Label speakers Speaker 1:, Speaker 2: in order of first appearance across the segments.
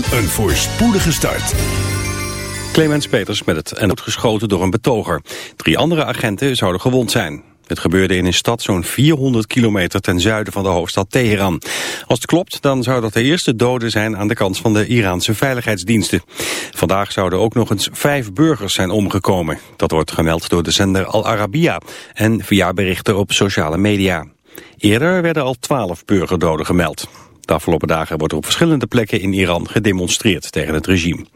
Speaker 1: Een voorspoedige start.
Speaker 2: Clemens Peters met het en geschoten door een betoger. Drie andere agenten zouden gewond zijn. Het gebeurde in een stad zo'n 400 kilometer ten zuiden van de hoofdstad Teheran. Als het klopt, dan zou dat de eerste doden zijn aan de kant van de Iraanse veiligheidsdiensten. Vandaag zouden ook nog eens vijf burgers zijn omgekomen. Dat wordt gemeld door de zender Al Arabiya en via berichten op sociale media. Eerder werden al twaalf burgerdoden gemeld. De afgelopen dagen wordt er op verschillende plekken in Iran gedemonstreerd tegen het regime.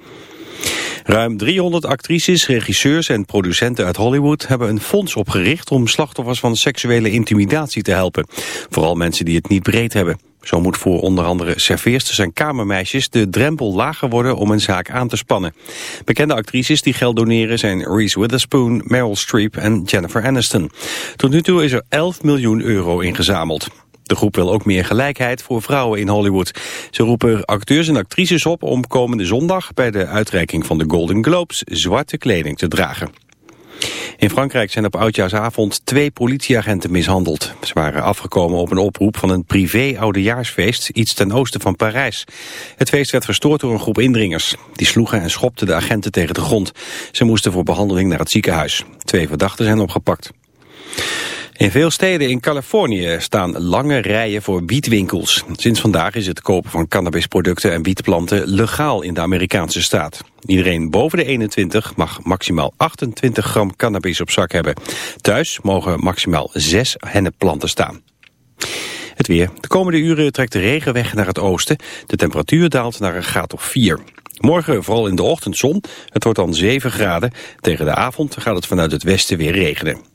Speaker 2: Ruim 300 actrices, regisseurs en producenten uit Hollywood hebben een fonds opgericht om slachtoffers van seksuele intimidatie te helpen. Vooral mensen die het niet breed hebben. Zo moet voor onder andere serveersters en kamermeisjes de drempel lager worden om een zaak aan te spannen. Bekende actrices die geld doneren zijn Reese Witherspoon, Meryl Streep en Jennifer Aniston. Tot nu toe is er 11 miljoen euro ingezameld. De groep wil ook meer gelijkheid voor vrouwen in Hollywood. Ze roepen acteurs en actrices op om komende zondag bij de uitreiking van de Golden Globes zwarte kleding te dragen. In Frankrijk zijn op oudjaarsavond twee politieagenten mishandeld. Ze waren afgekomen op een oproep van een privé-oudejaarsfeest iets ten oosten van Parijs. Het feest werd verstoord door een groep indringers. Die sloegen en schopten de agenten tegen de grond. Ze moesten voor behandeling naar het ziekenhuis. Twee verdachten zijn opgepakt. In veel steden in Californië staan lange rijen voor wietwinkels. Sinds vandaag is het kopen van cannabisproducten en wietplanten legaal in de Amerikaanse staat. Iedereen boven de 21 mag maximaal 28 gram cannabis op zak hebben. Thuis mogen maximaal 6 hennepplanten staan. Het weer. De komende uren trekt de regen weg naar het oosten. De temperatuur daalt naar een graad of 4. Morgen vooral in de ochtend zon. Het wordt dan 7 graden. Tegen de avond gaat het vanuit het westen weer regenen.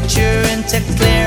Speaker 3: future and to clear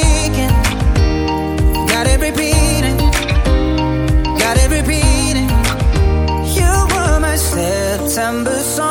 Speaker 4: September song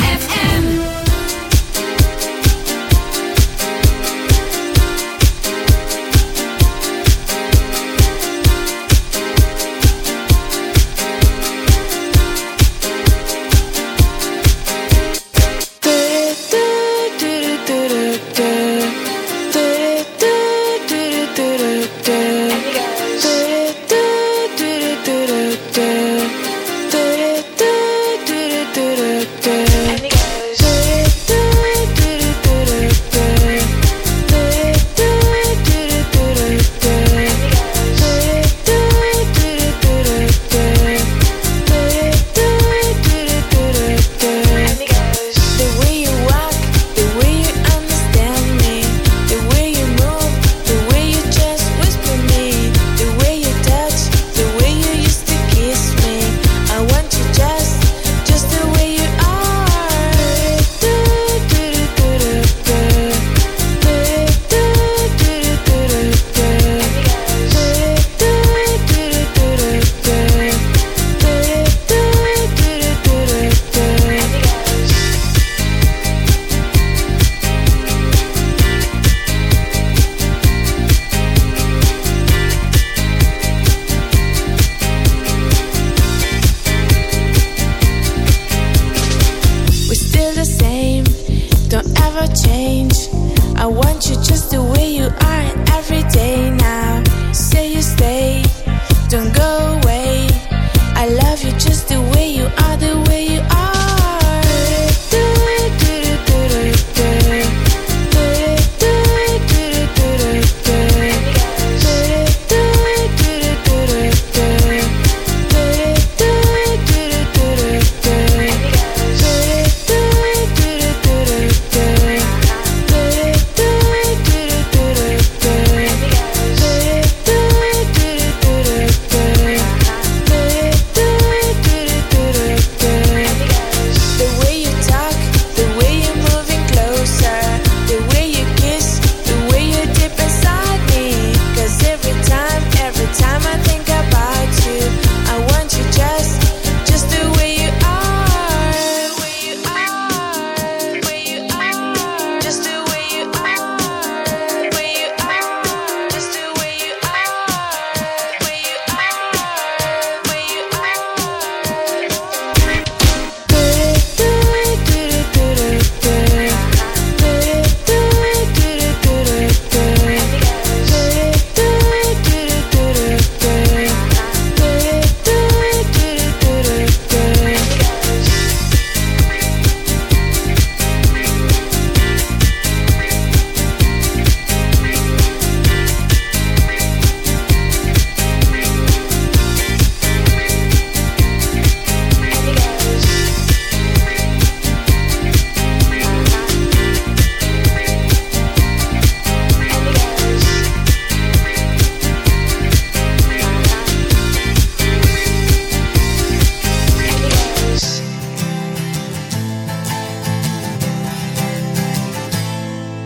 Speaker 5: change.
Speaker 6: I want you just the way you are every day now. Say you stay.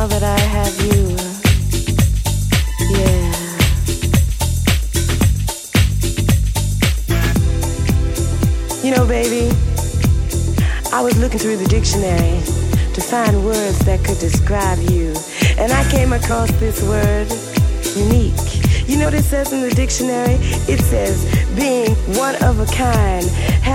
Speaker 7: Now that I have you. Yeah. You know, baby, I was looking through the dictionary to find words that could describe you. And I came across this word, unique. You know what it says in the dictionary? It says being one of a kind,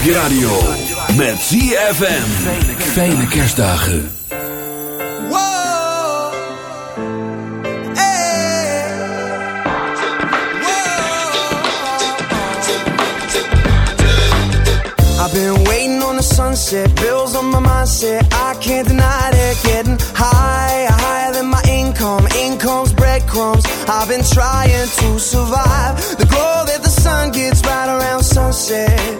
Speaker 3: Op je radio. Met ZFM. Fijne kerstdagen.
Speaker 8: Hey. Whoa. I've been waiting on the sunset, bills on my mindset. I can't deny it, getting higher, higher than my income. Income's breadcrumbs. I've been trying to survive. The glow that the sun gets right around sunset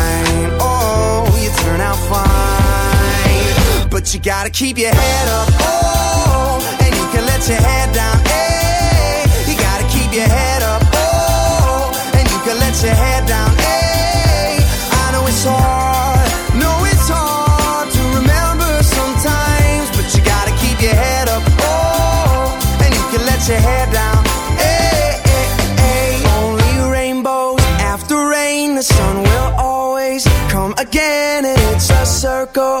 Speaker 8: But you gotta keep your head up. Oh, and you can let your head down. Hey, you gotta keep your head up. Oh, and you can let your head down. Hey, I know it's hard. No, it's hard to remember sometimes. But you gotta keep your head up. Oh, and you can let your head down. Only rainbows after rain. The sun will always come again. And it's a circle,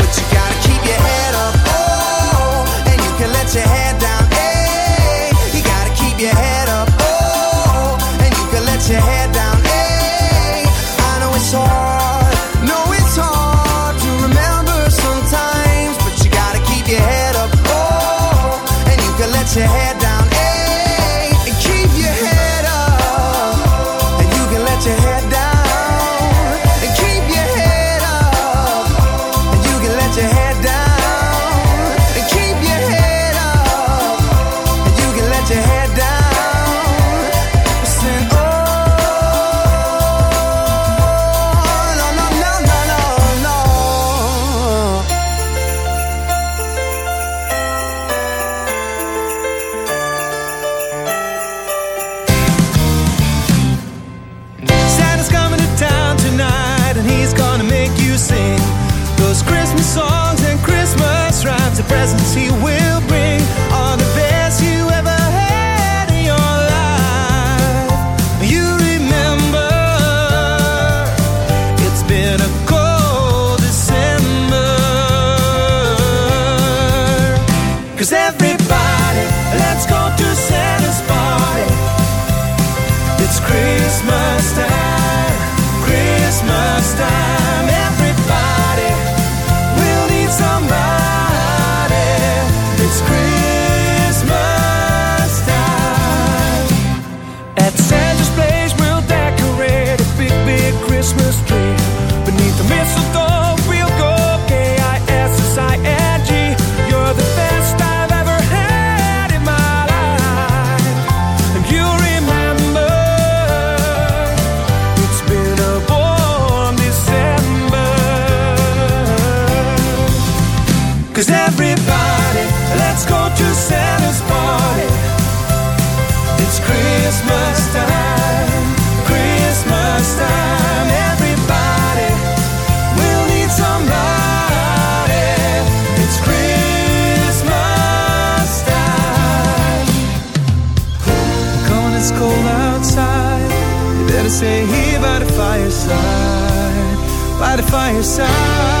Speaker 9: by the fireside.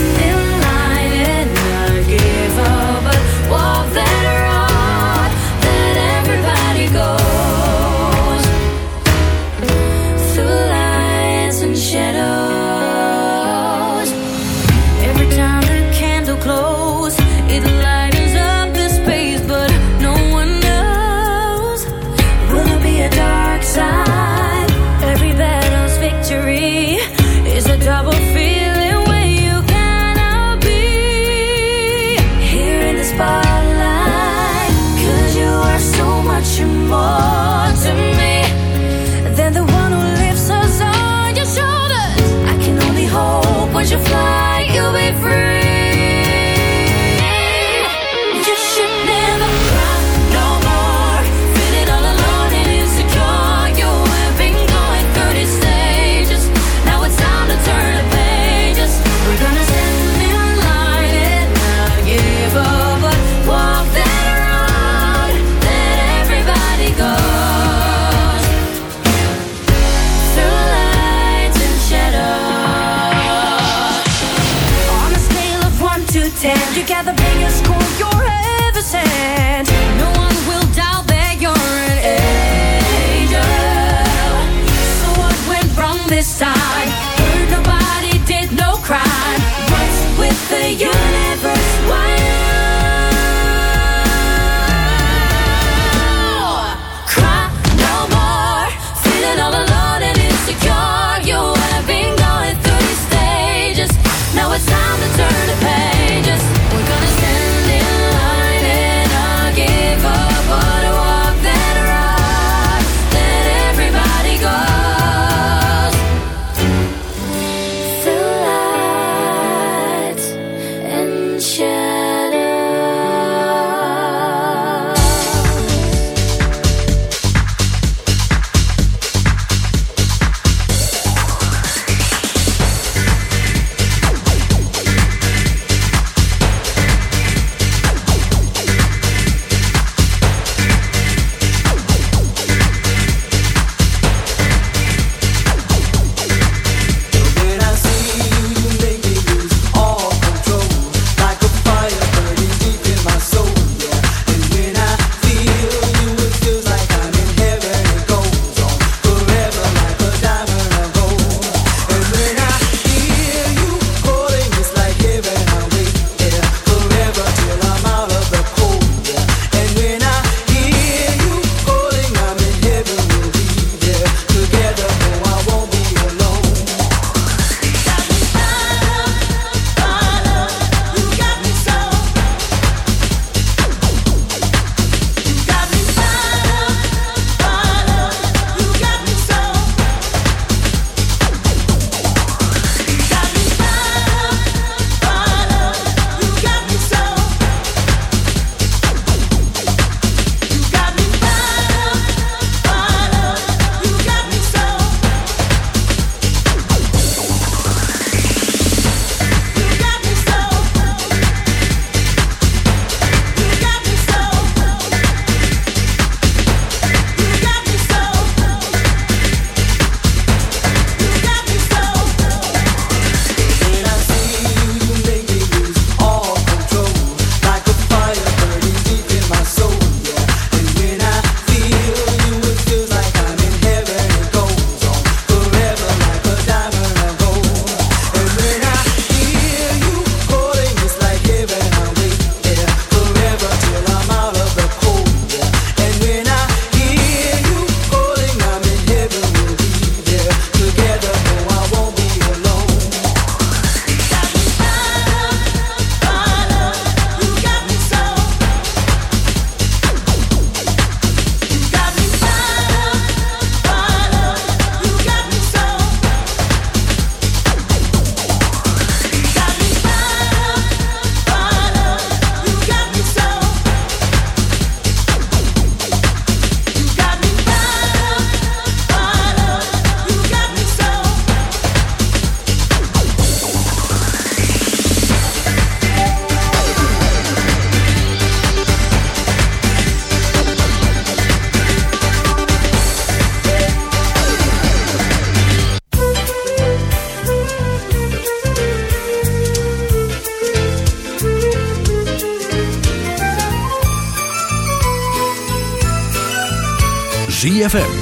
Speaker 1: this time.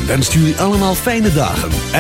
Speaker 10: Wenst jullie allemaal fijne dagen. En